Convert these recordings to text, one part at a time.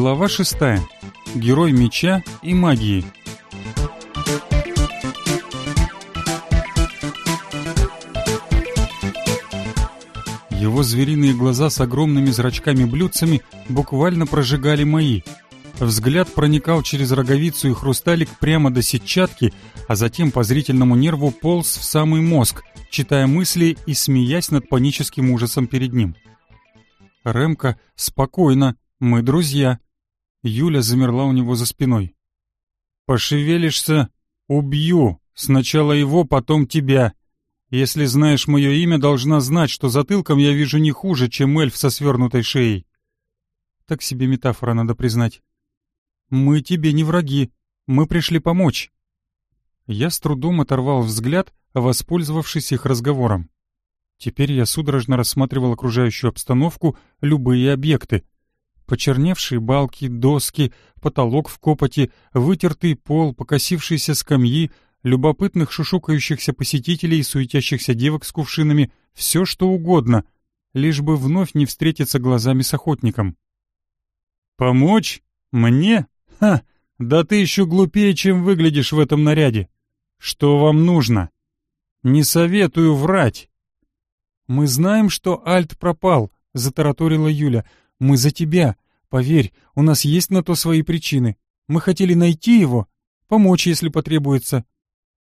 Глава 6. Герой меча и магии. Его звериные глаза с огромными зрачками-блюдцами буквально прожигали мои. Взгляд проникал через роговицу и хрусталик прямо до сетчатки, а затем по зрительному нерву полз в самый мозг, читая мысли и смеясь над паническим ужасом перед ним. «Ремка, спокойно, мы друзья». Юля замерла у него за спиной. «Пошевелишься — убью. Сначала его, потом тебя. Если знаешь мое имя, должна знать, что затылком я вижу не хуже, чем эльф со свернутой шеей». Так себе метафора, надо признать. «Мы тебе не враги. Мы пришли помочь». Я с трудом оторвал взгляд, воспользовавшись их разговором. Теперь я судорожно рассматривал окружающую обстановку, любые объекты. Почерневшие балки, доски, потолок в копоти, вытертый пол, покосившиеся скамьи, любопытных шушукающихся посетителей и суетящихся девок с кувшинами, все что угодно, лишь бы вновь не встретиться глазами с охотником. «Помочь? Мне? Ха! Да ты еще глупее, чем выглядишь в этом наряде. Что вам нужно? Не советую врать. «Мы знаем, что Альт пропал», — затараторила Юля. «Мы за тебя. Поверь, у нас есть на то свои причины. Мы хотели найти его, помочь, если потребуется.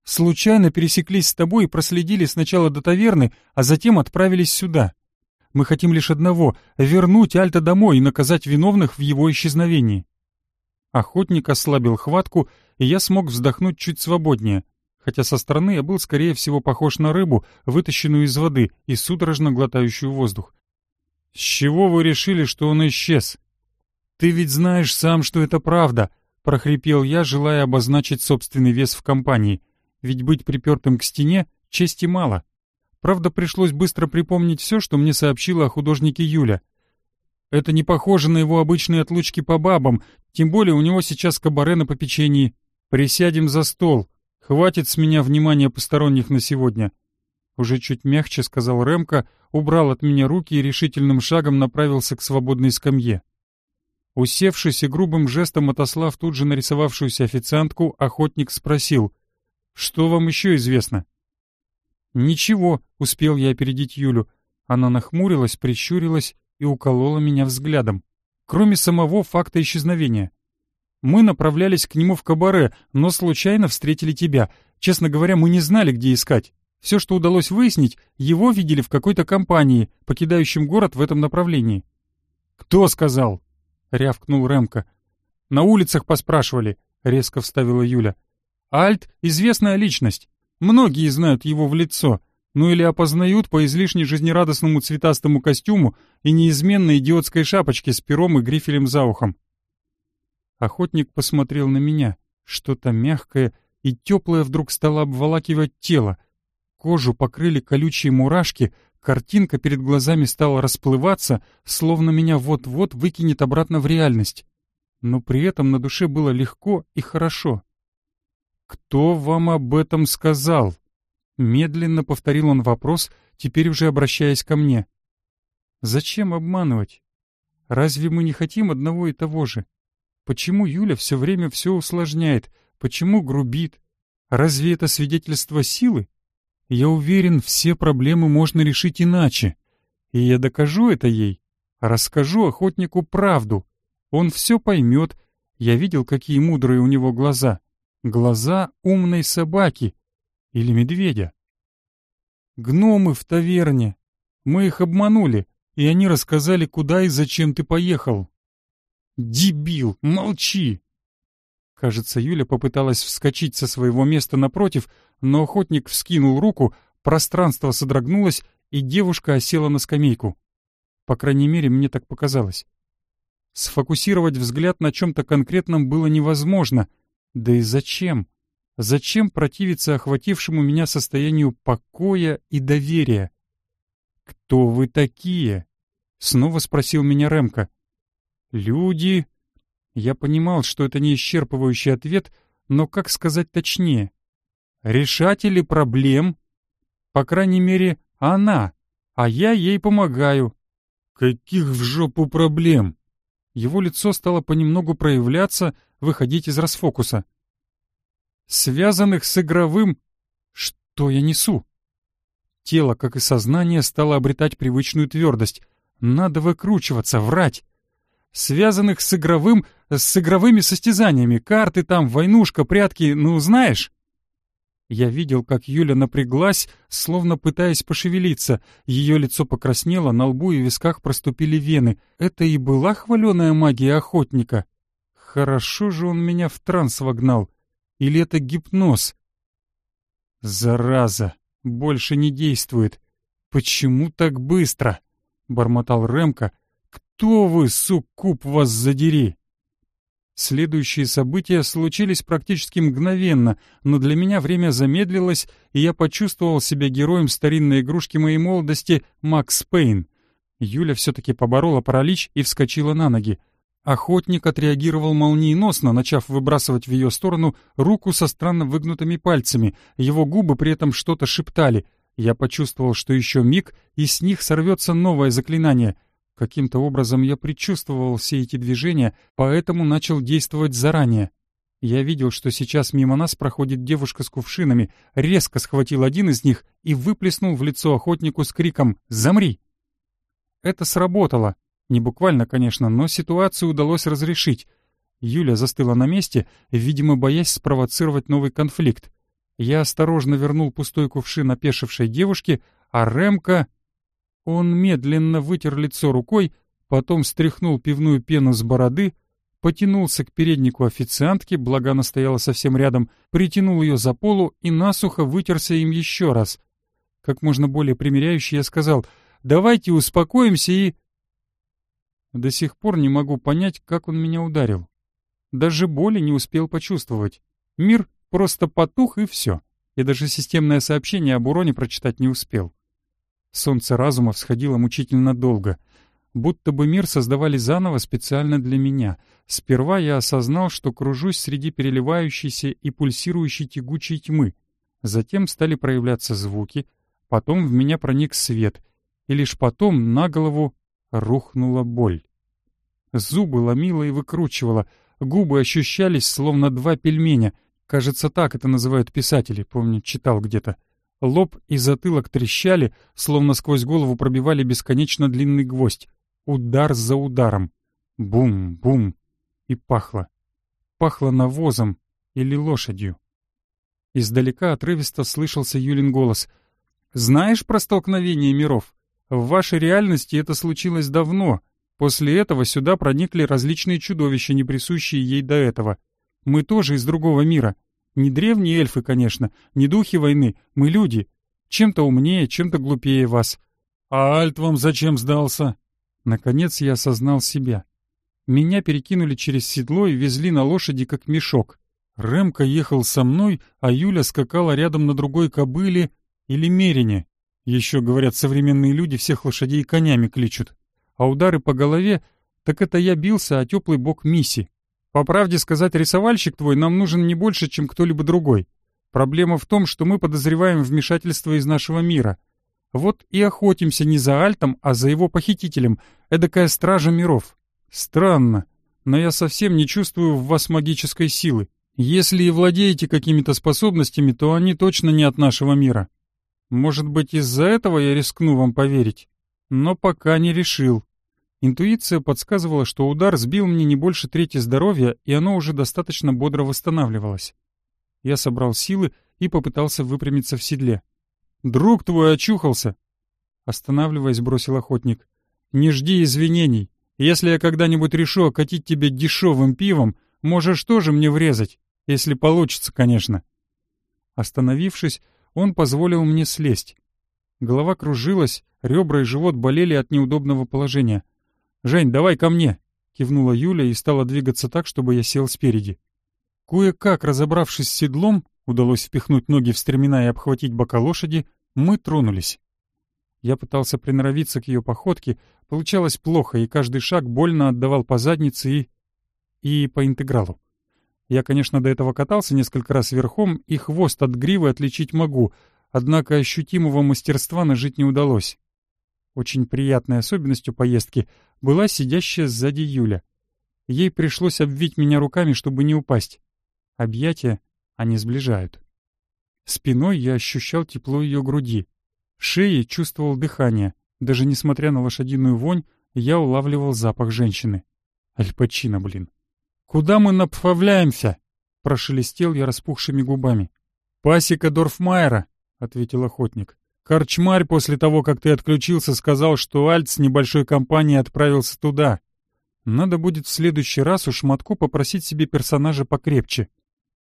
Случайно пересеклись с тобой и проследили сначала до таверны, а затем отправились сюда. Мы хотим лишь одного — вернуть Альта домой и наказать виновных в его исчезновении». Охотник ослабил хватку, и я смог вздохнуть чуть свободнее — хотя со стороны я был, скорее всего, похож на рыбу, вытащенную из воды и судорожно глотающую воздух. «С чего вы решили, что он исчез?» «Ты ведь знаешь сам, что это правда», — прохрипел я, желая обозначить собственный вес в компании. «Ведь быть припертым к стене чести мало». Правда, пришлось быстро припомнить все, что мне сообщила о художнике Юля. Это не похоже на его обычные отлучки по бабам, тем более у него сейчас кабаре на попечении. Присядем за стол. «Хватит с меня внимания посторонних на сегодня», — уже чуть мягче сказал Ремка, убрал от меня руки и решительным шагом направился к свободной скамье. Усевшись и грубым жестом отослав тут же нарисовавшуюся официантку, охотник спросил, «Что вам еще известно?» «Ничего», — успел я опередить Юлю. Она нахмурилась, прищурилась и уколола меня взглядом. Кроме самого факта исчезновения. Мы направлялись к нему в кабаре, но случайно встретили тебя. Честно говоря, мы не знали, где искать. Все, что удалось выяснить, его видели в какой-то компании, покидающем город в этом направлении». «Кто сказал?» — рявкнул Ремка. «На улицах поспрашивали», — резко вставила Юля. «Альт — известная личность. Многие знают его в лицо, ну или опознают по излишне жизнерадостному цветастому костюму и неизменной идиотской шапочке с пером и грифелем за ухом. Охотник посмотрел на меня. Что-то мягкое и теплое вдруг стало обволакивать тело. Кожу покрыли колючие мурашки, картинка перед глазами стала расплываться, словно меня вот-вот выкинет обратно в реальность. Но при этом на душе было легко и хорошо. «Кто вам об этом сказал?» Медленно повторил он вопрос, теперь уже обращаясь ко мне. «Зачем обманывать? Разве мы не хотим одного и того же? Почему Юля все время все усложняет? Почему грубит? Разве это свидетельство силы? Я уверен, все проблемы можно решить иначе. И я докажу это ей. Расскажу охотнику правду. Он все поймет. Я видел, какие мудрые у него глаза. Глаза умной собаки. Или медведя. Гномы в таверне. Мы их обманули, и они рассказали, куда и зачем ты поехал. «Дебил! Молчи!» Кажется, Юля попыталась вскочить со своего места напротив, но охотник вскинул руку, пространство содрогнулось, и девушка осела на скамейку. По крайней мере, мне так показалось. Сфокусировать взгляд на чем-то конкретном было невозможно. Да и зачем? Зачем противиться охватившему меня состоянию покоя и доверия? «Кто вы такие?» — снова спросил меня Ремка. Люди... Я понимал, что это не исчерпывающий ответ, но как сказать точнее? Решатели проблем? По крайней мере, она, а я ей помогаю. Каких в жопу проблем? Его лицо стало понемногу проявляться, выходить из расфокуса. Связанных с игровым... Что я несу? Тело, как и сознание, стало обретать привычную твердость. Надо выкручиваться, врать. Связанных с игровым... с игровыми состязаниями. Карты там, войнушка, прятки, ну, знаешь? Я видел, как Юля напряглась, словно пытаясь пошевелиться. Ее лицо покраснело, на лбу и висках проступили вены. Это и была хваленая магия охотника. Хорошо же он меня в транс вогнал. Или это гипноз? Зараза, больше не действует. Почему так быстро? Бормотал Ремка. Кто вы, суккуб, вас задери? Следующие события случились практически мгновенно, но для меня время замедлилось, и я почувствовал себя героем старинной игрушки моей молодости Макс Пейн. Юля все-таки поборола паралич и вскочила на ноги. Охотник отреагировал молниеносно, начав выбрасывать в ее сторону руку со странно выгнутыми пальцами. Его губы при этом что-то шептали. Я почувствовал, что еще миг, и с них сорвется новое заклинание. Каким-то образом я предчувствовал все эти движения, поэтому начал действовать заранее. Я видел, что сейчас мимо нас проходит девушка с кувшинами, резко схватил один из них и выплеснул в лицо охотнику с криком «Замри!». Это сработало. Не буквально, конечно, но ситуацию удалось разрешить. Юля застыла на месте, видимо, боясь спровоцировать новый конфликт. Я осторожно вернул пустой кувшин опешившей девушке, а Ремка... Он медленно вытер лицо рукой, потом стряхнул пивную пену с бороды, потянулся к переднику официантки, благо она стояла совсем рядом, притянул ее за полу и насухо вытерся им еще раз. Как можно более примиряюще я сказал «Давайте успокоимся и...» До сих пор не могу понять, как он меня ударил. Даже боли не успел почувствовать. Мир просто потух и все. Я даже системное сообщение об уроне прочитать не успел. Солнце разума всходило мучительно долго. Будто бы мир создавали заново специально для меня. Сперва я осознал, что кружусь среди переливающейся и пульсирующей тягучей тьмы. Затем стали проявляться звуки, потом в меня проник свет, и лишь потом на голову рухнула боль. Зубы ломило и выкручивало, губы ощущались, словно два пельменя. Кажется, так это называют писатели, помню, читал где-то. Лоб и затылок трещали, словно сквозь голову пробивали бесконечно длинный гвоздь. Удар за ударом. Бум-бум. И пахло. Пахло навозом или лошадью. Издалека отрывисто слышался Юлин голос. «Знаешь про столкновение миров? В вашей реальности это случилось давно. После этого сюда проникли различные чудовища, не присущие ей до этого. Мы тоже из другого мира. Не древние эльфы, конечно, не духи войны, мы люди. Чем-то умнее, чем-то глупее вас. А Альт вам зачем сдался? Наконец я осознал себя. Меня перекинули через седло и везли на лошади, как мешок. Ремка ехал со мной, а Юля скакала рядом на другой кобыле или мерине. Еще, говорят, современные люди всех лошадей конями кличут. А удары по голове, так это я бился о теплый бок Миси. По правде сказать, рисовальщик твой нам нужен не больше, чем кто-либо другой. Проблема в том, что мы подозреваем вмешательство из нашего мира. Вот и охотимся не за Альтом, а за его похитителем, эдакая стража миров. Странно, но я совсем не чувствую в вас магической силы. Если и владеете какими-то способностями, то они точно не от нашего мира. Может быть, из-за этого я рискну вам поверить? Но пока не решил. Интуиция подсказывала, что удар сбил мне не больше трети здоровья, и оно уже достаточно бодро восстанавливалось. Я собрал силы и попытался выпрямиться в седле. «Друг твой очухался!» Останавливаясь, бросил охотник. «Не жди извинений. Если я когда-нибудь решу окатить тебя дешевым пивом, можешь тоже мне врезать. Если получится, конечно». Остановившись, он позволил мне слезть. Голова кружилась, ребра и живот болели от неудобного положения — «Жень, давай ко мне!» — кивнула Юля и стала двигаться так, чтобы я сел спереди. Кое-как, разобравшись с седлом, удалось впихнуть ноги в стремена и обхватить бока лошади, мы тронулись. Я пытался приноровиться к ее походке, получалось плохо, и каждый шаг больно отдавал по заднице и... и по интегралу. Я, конечно, до этого катался несколько раз верхом, и хвост от гривы отличить могу, однако ощутимого мастерства нажить не удалось. Очень приятной особенностью поездки была сидящая сзади Юля. Ей пришлось обвить меня руками, чтобы не упасть. Объятия они сближают. Спиной я ощущал тепло ее груди. Шеей чувствовал дыхание. Даже несмотря на лошадиную вонь, я улавливал запах женщины. Альпачина, блин. «Куда мы направляемся?» — прошелестел я распухшими губами. «Пасека Дорфмайера», — ответил охотник. «Корчмарь после того, как ты отключился, сказал, что Альт с небольшой компанией отправился туда. Надо будет в следующий раз у Шматко попросить себе персонажа покрепче.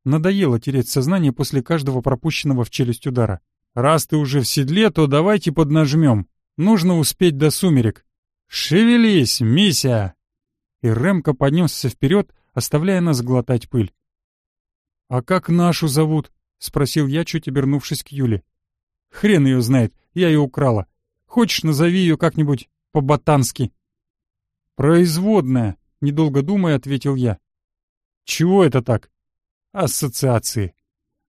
Надоело терять сознание после каждого пропущенного в челюсть удара. Раз ты уже в седле, то давайте поднажмем. Нужно успеть до сумерек. Шевелись, Мися!» И Ремко поднесся вперед, оставляя нас глотать пыль. «А как нашу зовут?» — спросил я, чуть обернувшись к Юле. «Хрен ее знает, я ее украла. Хочешь, назови ее как-нибудь по-ботански?» «Производная», — недолго думая, ответил я. «Чего это так?» «Ассоциации.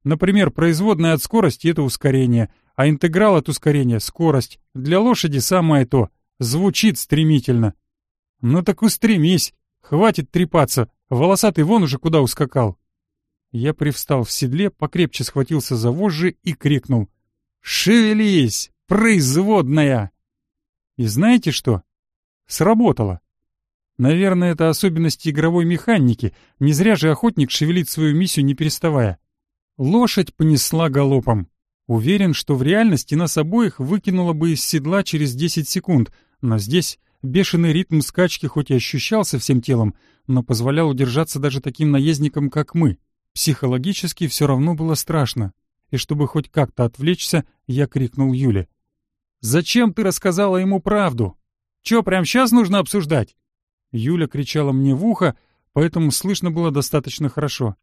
Например, производная от скорости — это ускорение, а интеграл от ускорения — скорость. Для лошади самое то. Звучит стремительно». «Ну так устремись. Хватит трепаться. Волосатый вон уже куда ускакал». Я привстал в седле, покрепче схватился за вожжи и крикнул. «Шевелись! Производная!» И знаете что? Сработало. Наверное, это особенности игровой механики. Не зря же охотник шевелит свою миссию, не переставая. Лошадь понесла галопом. Уверен, что в реальности нас обоих выкинуло бы из седла через 10 секунд, но здесь бешеный ритм скачки хоть и ощущался всем телом, но позволял удержаться даже таким наездникам, как мы. Психологически все равно было страшно. И чтобы хоть как-то отвлечься, я крикнул Юле. «Зачем ты рассказала ему правду? Че, прямо сейчас нужно обсуждать?» Юля кричала мне в ухо, поэтому слышно было достаточно хорошо.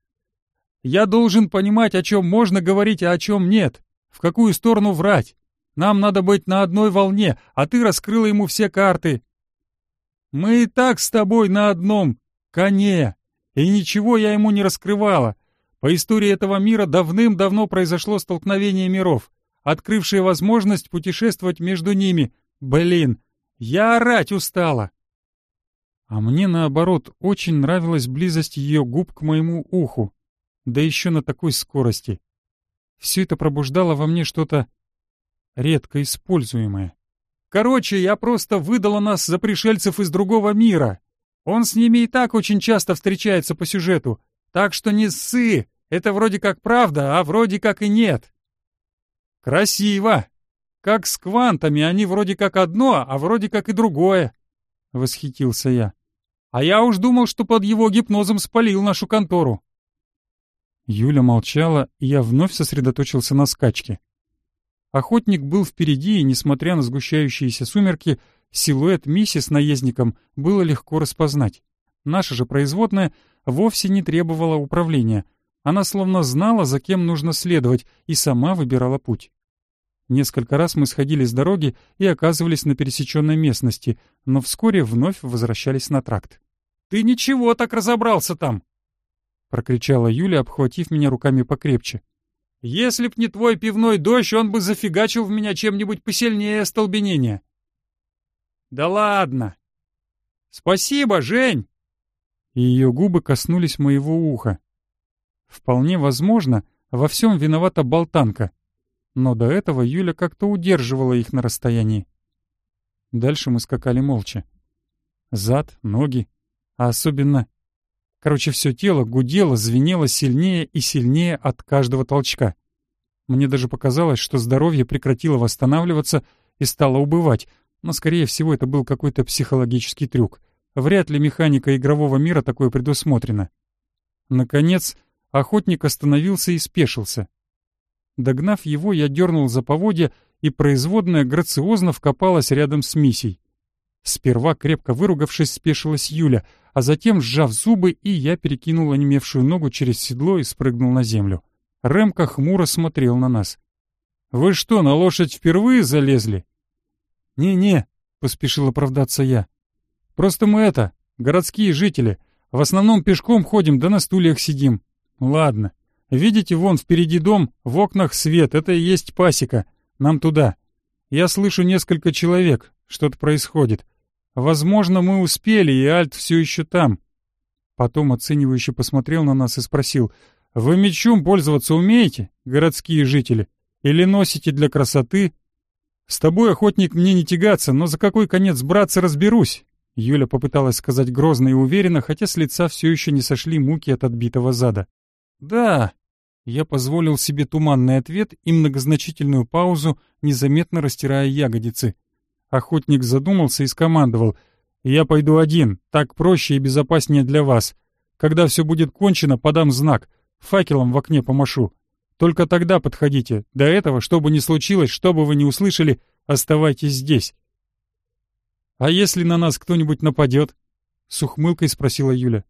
«Я должен понимать, о чем можно говорить, а о чем нет. В какую сторону врать. Нам надо быть на одной волне, а ты раскрыла ему все карты». «Мы и так с тобой на одном коне, и ничего я ему не раскрывала. По истории этого мира давным-давно произошло столкновение миров, открывшее возможность путешествовать между ними. Блин, я орать устала!» А мне, наоборот, очень нравилась близость ее губ к моему уху, да еще на такой скорости. Все это пробуждало во мне что-то редко используемое. Короче, я просто выдала нас за пришельцев из другого мира. Он с ними и так очень часто встречается по сюжету, так что не ссы, это вроде как правда, а вроде как и нет. Красиво. Как с квантами, они вроде как одно, а вроде как и другое. Восхитился я. А я уж думал, что под его гипнозом спалил нашу контору. Юля молчала, и я вновь сосредоточился на скачке. Охотник был впереди, и, несмотря на сгущающиеся сумерки, силуэт Мисси с наездником было легко распознать. Наша же производная вовсе не требовала управления. Она словно знала, за кем нужно следовать, и сама выбирала путь. Несколько раз мы сходили с дороги и оказывались на пересеченной местности, но вскоре вновь возвращались на тракт. «Ты ничего так разобрался там!» — прокричала Юля, обхватив меня руками покрепче. «Если б не твой пивной дождь, он бы зафигачил в меня чем-нибудь посильнее остолбенения». «Да ладно!» «Спасибо, Жень!» И ее губы коснулись моего уха. Вполне возможно, во всем виновата болтанка но до этого Юля как-то удерживала их на расстоянии. Дальше мы скакали молча. Зад, ноги, а особенно... Короче, все тело гудело, звенело сильнее и сильнее от каждого толчка. Мне даже показалось, что здоровье прекратило восстанавливаться и стало убывать, но, скорее всего, это был какой-то психологический трюк. Вряд ли механика игрового мира такое предусмотрена. Наконец, охотник остановился и спешился. Догнав его, я дернул за поводья, и производная грациозно вкопалась рядом с Мисей. Сперва, крепко выругавшись, спешилась Юля, а затем, сжав зубы, и я перекинул онемевшую ногу через седло и спрыгнул на землю. Ремка хмуро смотрел на нас. «Вы что, на лошадь впервые залезли?» «Не-не», — поспешил оправдаться я. «Просто мы это, городские жители. В основном пешком ходим, да на стульях сидим. Ладно, Видите, вон впереди дом, в окнах свет, это и есть пасека. Нам туда. Я слышу несколько человек, что-то происходит. Возможно, мы успели, и Альт все еще там. Потом оценивающе посмотрел на нас и спросил, «Вы мечом пользоваться умеете, городские жители? Или носите для красоты?» «С тобой, охотник, мне не тягаться, но за какой конец браться разберусь!» Юля попыталась сказать грозно и уверенно, хотя с лица все еще не сошли муки от отбитого зада. «Да!» Я позволил себе туманный ответ и многозначительную паузу, незаметно растирая ягодицы. Охотник задумался и скомандовал. «Я пойду один, так проще и безопаснее для вас. Когда все будет кончено, подам знак, факелом в окне помашу. Только тогда подходите. До этого, что бы ни случилось, что бы вы ни услышали, оставайтесь здесь». «А если на нас кто-нибудь нападет?» — с ухмылкой спросила Юля.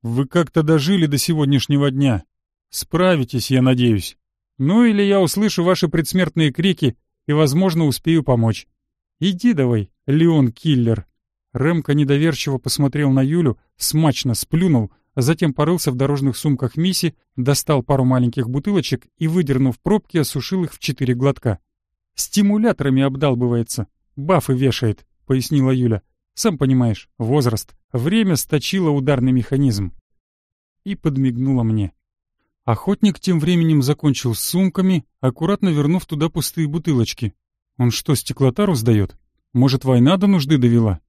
«Вы как-то дожили до сегодняшнего дня. Справитесь, я надеюсь. Ну или я услышу ваши предсмертные крики и, возможно, успею помочь. Иди давай, Леон Киллер». Ремка недоверчиво посмотрел на Юлю, смачно сплюнул, а затем порылся в дорожных сумках Миси, достал пару маленьких бутылочек и, выдернув пробки, осушил их в четыре глотка. «Стимуляторами обдалбывается, бафы вешает», — пояснила Юля. «Сам понимаешь, возраст. Время сточило ударный механизм». И подмигнула мне. Охотник тем временем закончил с сумками, аккуратно вернув туда пустые бутылочки. Он что, стеклотару сдает? Может, война до нужды довела?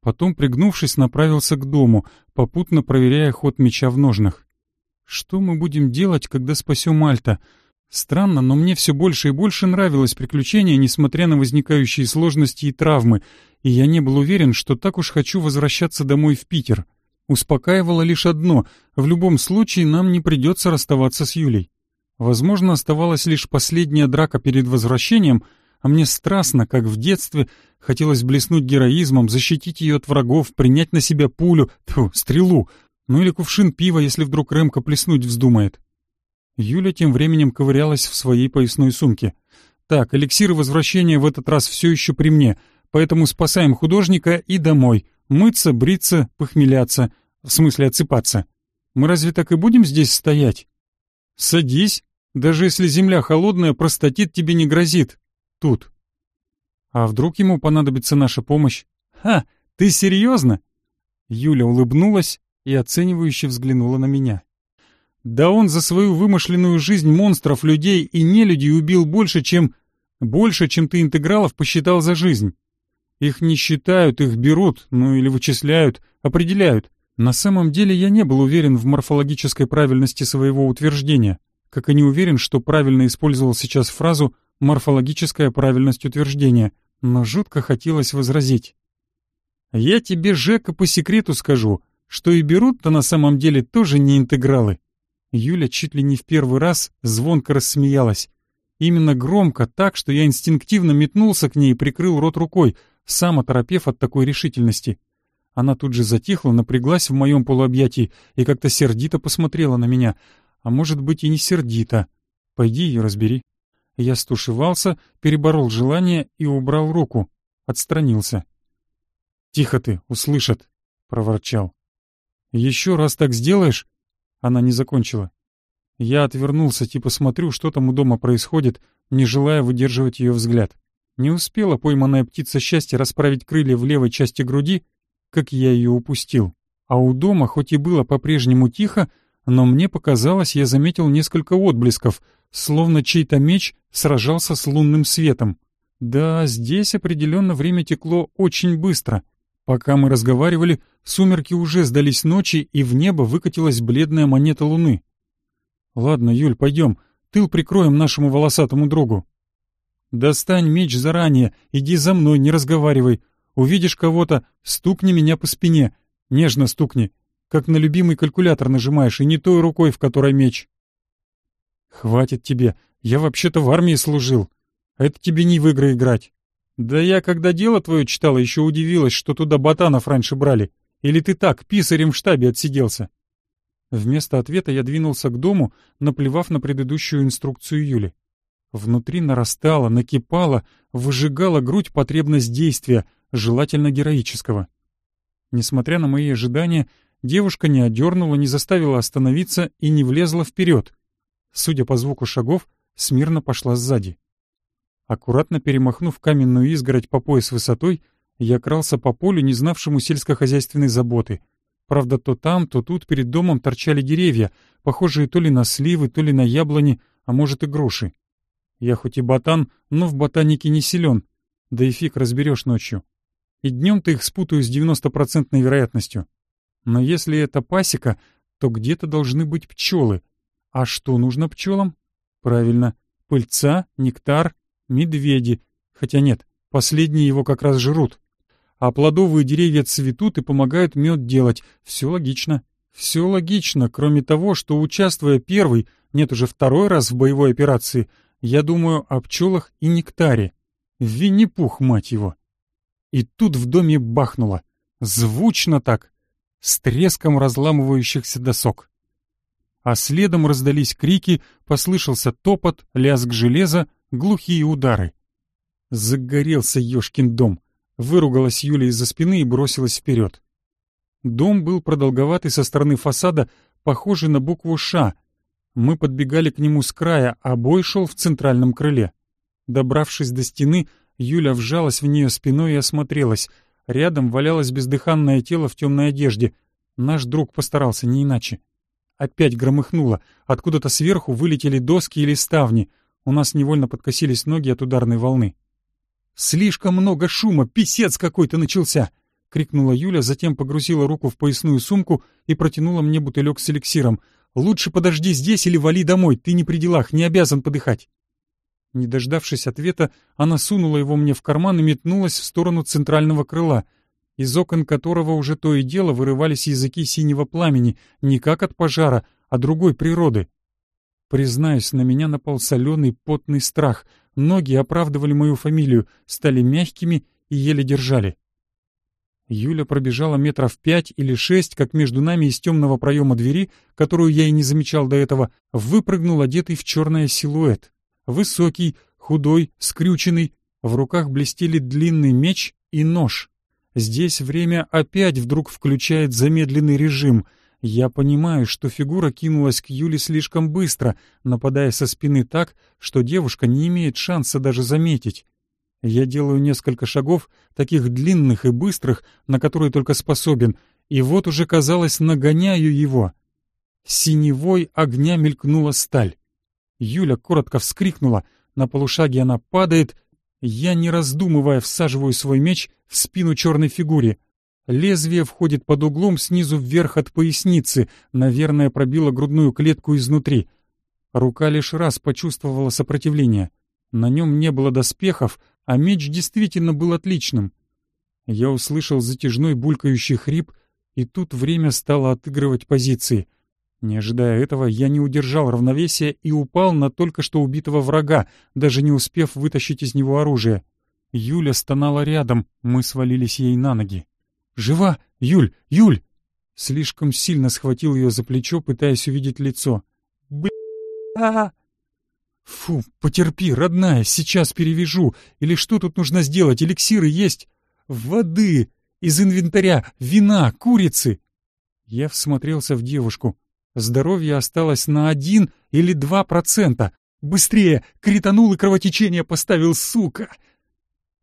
Потом, пригнувшись, направился к дому, попутно проверяя ход меча в ножнах. Что мы будем делать, когда спасем Мальта? Странно, но мне все больше и больше нравилось приключение, несмотря на возникающие сложности и травмы, и я не был уверен, что так уж хочу возвращаться домой в Питер. Успокаивало лишь одно — в любом случае нам не придется расставаться с Юлей. Возможно, оставалась лишь последняя драка перед возвращением, а мне страстно, как в детстве, хотелось блеснуть героизмом, защитить ее от врагов, принять на себя пулю, тьфу, стрелу, ну или кувшин пива, если вдруг Рэмка плеснуть вздумает. Юля тем временем ковырялась в своей поясной сумке. «Так, эликсир возвращения в этот раз все еще при мне, поэтому спасаем художника и домой. Мыться, бриться, похмеляться. В смысле отсыпаться. Мы разве так и будем здесь стоять?» «Садись. Даже если земля холодная, простатит тебе не грозит. Тут». «А вдруг ему понадобится наша помощь?» «Ха! Ты серьезно?» Юля улыбнулась и оценивающе взглянула на меня. Да он за свою вымышленную жизнь монстров, людей и нелюдей убил больше, чем... Больше, чем ты интегралов посчитал за жизнь. Их не считают, их берут, ну или вычисляют, определяют. На самом деле я не был уверен в морфологической правильности своего утверждения, как и не уверен, что правильно использовал сейчас фразу «морфологическая правильность утверждения», но жутко хотелось возразить. «Я тебе, Жека, по секрету скажу, что и берут-то на самом деле тоже не интегралы. Юля чуть ли не в первый раз звонко рассмеялась. Именно громко, так, что я инстинктивно метнулся к ней и прикрыл рот рукой, сам оторопев от такой решительности. Она тут же затихла, напряглась в моем полуобъятии и как-то сердито посмотрела на меня. А может быть и не сердито. Пойди ее разбери. Я стушевался, переборол желание и убрал руку. Отстранился. «Тихо ты, услышат», — проворчал. «Еще раз так сделаешь, она не закончила. Я отвернулся, типа смотрю, что там у дома происходит, не желая выдерживать ее взгляд. Не успела пойманная птица счастья расправить крылья в левой части груди, как я ее упустил. А у дома, хоть и было по-прежнему тихо, но мне показалось, я заметил несколько отблесков, словно чей-то меч сражался с лунным светом. Да, здесь определенно время текло очень быстро. Пока мы разговаривали, сумерки уже сдались ночи, и в небо выкатилась бледная монета луны. «Ладно, Юль, пойдем, тыл прикроем нашему волосатому другу». «Достань меч заранее, иди за мной, не разговаривай. Увидишь кого-то, стукни меня по спине, нежно стукни, как на любимый калькулятор нажимаешь, и не той рукой, в которой меч». «Хватит тебе, я вообще-то в армии служил. Это тебе не в игры играть». «Да я, когда дело твое читала, еще удивилась, что туда ботанов раньше брали. Или ты так, писарем в штабе отсиделся?» Вместо ответа я двинулся к дому, наплевав на предыдущую инструкцию Юли. Внутри нарастала, накипала, выжигала грудь потребность действия, желательно героического. Несмотря на мои ожидания, девушка не одернула, не заставила остановиться и не влезла вперед. Судя по звуку шагов, смирно пошла сзади. Аккуратно перемахнув каменную изгородь по пояс высотой, я крался по полю, не знавшему сельскохозяйственной заботы. Правда, то там, то тут перед домом торчали деревья, похожие то ли на сливы, то ли на яблони, а может и груши. Я хоть и ботан, но в ботанике не силен, да и фиг разберешь ночью. И днем ты их спутаю с 90% вероятностью. Но если это пасека, то где-то должны быть пчелы. А что нужно пчелам? Правильно, пыльца, нектар, медведи. Хотя нет, последние его как раз жрут. А плодовые деревья цветут и помогают мед делать. Все логично. Все логично, кроме того, что, участвуя первый, нет уже второй раз в боевой операции, я думаю о пчелах и нектаре. Винни-Пух, мать его. И тут в доме бахнуло. Звучно так, с треском разламывающихся досок. А следом раздались крики, послышался топот, лязг железа, глухие удары. Загорелся ёшкин дом. Выругалась Юля из-за спины и бросилась вперед. Дом был продолговатый со стороны фасада, похожий на букву «Ш». Мы подбегали к нему с края, а бой шел в центральном крыле. Добравшись до стены, Юля вжалась в нее спиной и осмотрелась. Рядом валялось бездыханное тело в темной одежде. Наш друг постарался, не иначе. Опять громыхнуло. Откуда-то сверху вылетели доски или ставни. У нас невольно подкосились ноги от ударной волны. «Слишком много шума! Писец какой-то начался!» — крикнула Юля, затем погрузила руку в поясную сумку и протянула мне бутылек с эликсиром. «Лучше подожди здесь или вали домой, ты не при делах, не обязан подыхать!» Не дождавшись ответа, она сунула его мне в карман и метнулась в сторону центрального крыла, из окон которого уже то и дело вырывались языки синего пламени, не как от пожара, а другой природы. Признаюсь, на меня напал соленый потный страх. Ноги оправдывали мою фамилию, стали мягкими и еле держали. Юля пробежала метров пять или шесть, как между нами из темного проема двери, которую я и не замечал до этого, выпрыгнул одетый в черное силуэт. Высокий, худой, скрюченный, в руках блестели длинный меч и нож. Здесь время опять вдруг включает замедленный режим. Я понимаю, что фигура кинулась к Юле слишком быстро, нападая со спины так, что девушка не имеет шанса даже заметить. Я делаю несколько шагов, таких длинных и быстрых, на которые только способен, и вот уже, казалось, нагоняю его. Синевой огня мелькнула сталь. Юля коротко вскрикнула, на полушаге она падает, я, не раздумывая, всаживаю свой меч в спину черной фигуре. Лезвие входит под углом снизу вверх от поясницы, наверное, пробило грудную клетку изнутри. Рука лишь раз почувствовала сопротивление. На нем не было доспехов, а меч действительно был отличным. Я услышал затяжной булькающий хрип, и тут время стало отыгрывать позиции — не ожидая этого, я не удержал равновесия и упал на только что убитого врага, даже не успев вытащить из него оружие. Юля стонала рядом, мы свалились ей на ноги. «Жива! Юль! Юль!» Слишком сильно схватил ее за плечо, пытаясь увидеть лицо. «Бля!» «Фу, потерпи, родная, сейчас перевяжу. Или что тут нужно сделать? Эликсиры есть? Воды! Из инвентаря! Вина! Курицы!» Я всмотрелся в девушку. Здоровье осталось на один или два процента. Быстрее! Кританул и кровотечение поставил, сука!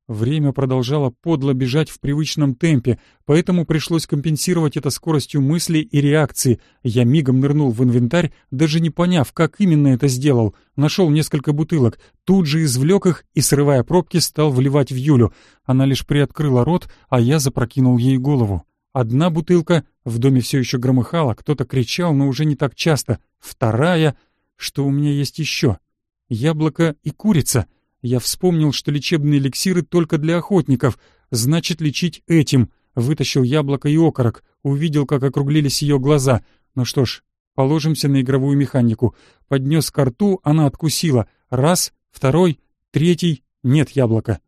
Время продолжало подло бежать в привычном темпе, поэтому пришлось компенсировать это скоростью мысли и реакции. Я мигом нырнул в инвентарь, даже не поняв, как именно это сделал. Нашел несколько бутылок, тут же извлек их и, срывая пробки, стал вливать в Юлю. Она лишь приоткрыла рот, а я запрокинул ей голову. Одна бутылка, в доме все еще громыхало, кто-то кричал, но уже не так часто. Вторая, что у меня есть еще? Яблоко и курица. Я вспомнил, что лечебные эликсиры только для охотников, значит лечить этим. Вытащил яблоко и окорок, увидел, как округлились ее глаза. Ну что ж, положимся на игровую механику. Поднес ко рту, она откусила. Раз, второй, третий, нет яблока.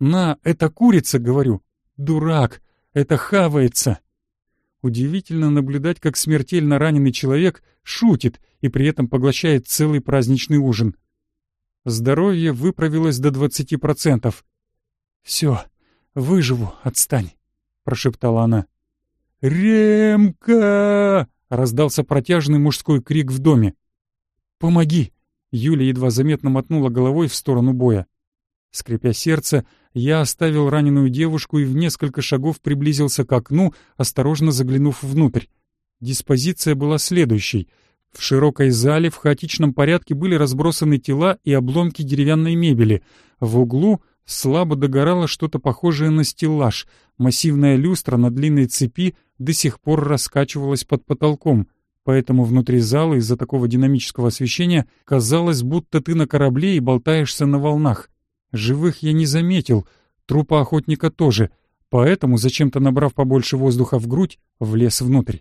«На, это курица», — говорю. «Дурак!» Это хавается. Удивительно наблюдать, как смертельно раненый человек шутит и при этом поглощает целый праздничный ужин. Здоровье выправилось до двадцати процентов. «Все, выживу, отстань», — прошептала она. «Ремка!» — раздался протяжный мужской крик в доме. «Помоги!» — Юля едва заметно мотнула головой в сторону боя. Скрипя сердце, Я оставил раненую девушку и в несколько шагов приблизился к окну, осторожно заглянув внутрь. Диспозиция была следующей. В широкой зале в хаотичном порядке были разбросаны тела и обломки деревянной мебели. В углу слабо догорало что-то похожее на стеллаж. Массивная люстра на длинной цепи до сих пор раскачивалась под потолком, поэтому внутри зала из-за такого динамического освещения казалось, будто ты на корабле и болтаешься на волнах. Живых я не заметил, трупа охотника тоже, поэтому, зачем-то набрав побольше воздуха в грудь, влез внутрь.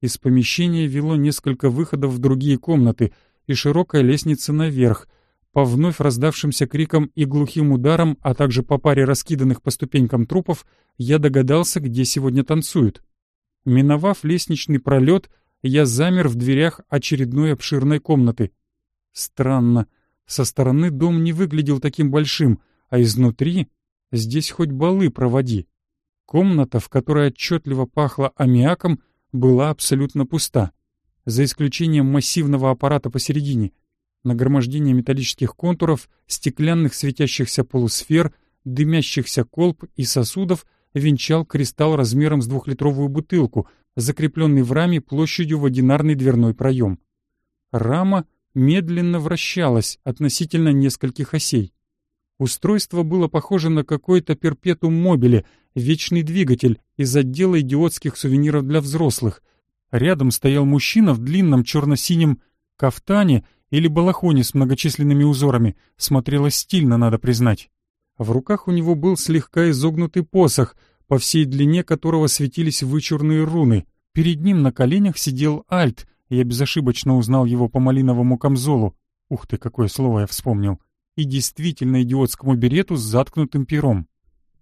Из помещения вело несколько выходов в другие комнаты и широкая лестница наверх. По вновь раздавшимся крикам и глухим ударам, а также по паре раскиданных по ступенькам трупов, я догадался, где сегодня танцуют. Миновав лестничный пролет, я замер в дверях очередной обширной комнаты. Странно. Со стороны дом не выглядел таким большим, а изнутри здесь хоть балы проводи. Комната, в которой отчетливо пахло аммиаком, была абсолютно пуста, за исключением массивного аппарата посередине, нагромождения металлических контуров, стеклянных светящихся полусфер, дымящихся колб и сосудов венчал кристалл размером с двухлитровую бутылку, закрепленный в раме площадью в одинарный дверной проем. Рама — медленно вращалась относительно нескольких осей. Устройство было похоже на какой-то перпетум мобиле, вечный двигатель из отдела идиотских сувениров для взрослых. Рядом стоял мужчина в длинном черно-синем кафтане или балахоне с многочисленными узорами. Смотрелось стильно, надо признать. В руках у него был слегка изогнутый посох, по всей длине которого светились вычурные руны. Перед ним на коленях сидел Альт — я безошибочно узнал его по малиновому камзолу. Ух ты, какое слово я вспомнил. И действительно идиотскому берету с заткнутым пером.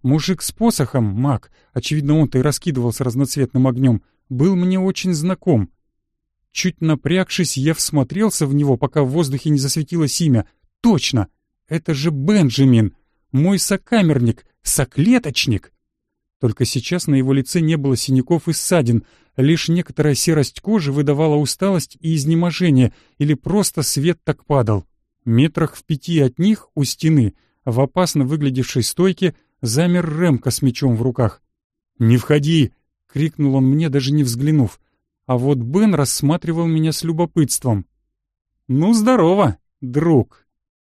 Мужик с посохом, маг, очевидно, он-то и раскидывался разноцветным огнем, был мне очень знаком. Чуть напрягшись, я всмотрелся в него, пока в воздухе не засветилось имя. Точно! Это же Бенджамин! Мой сокамерник, соклеточник! Только сейчас на его лице не было синяков и ссадин, лишь некоторая серость кожи выдавала усталость и изнеможение, или просто свет так падал. Метрах в пяти от них, у стены, в опасно выглядевшей стойке, замер Ремка с мечом в руках. «Не входи!» — крикнул он мне, даже не взглянув. А вот Бен рассматривал меня с любопытством. «Ну, здорово, друг!»